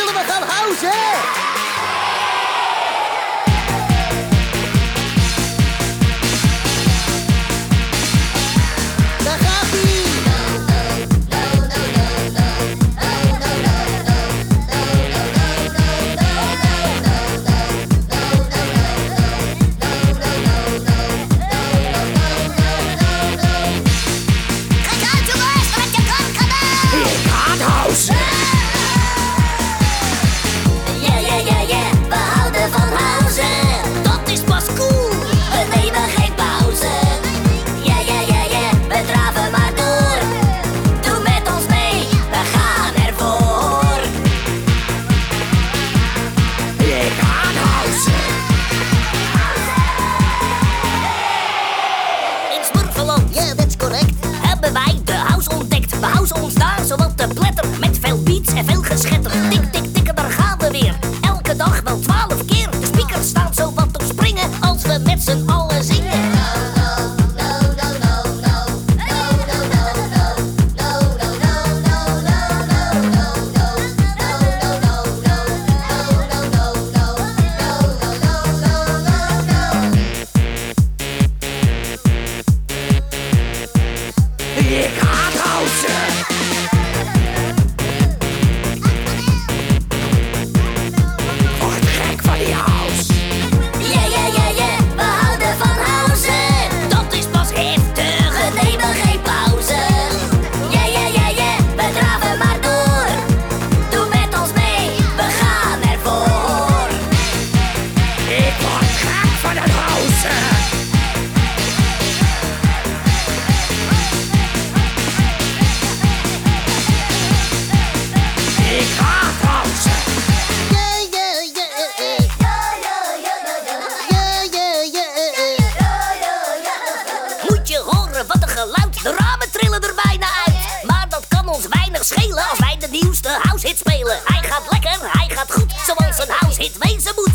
zullen we gaan houden. ons weinig schelen als wij de nieuwste house hit spelen. Hij gaat lekker, hij gaat goed, zoals een house hit wezen moet.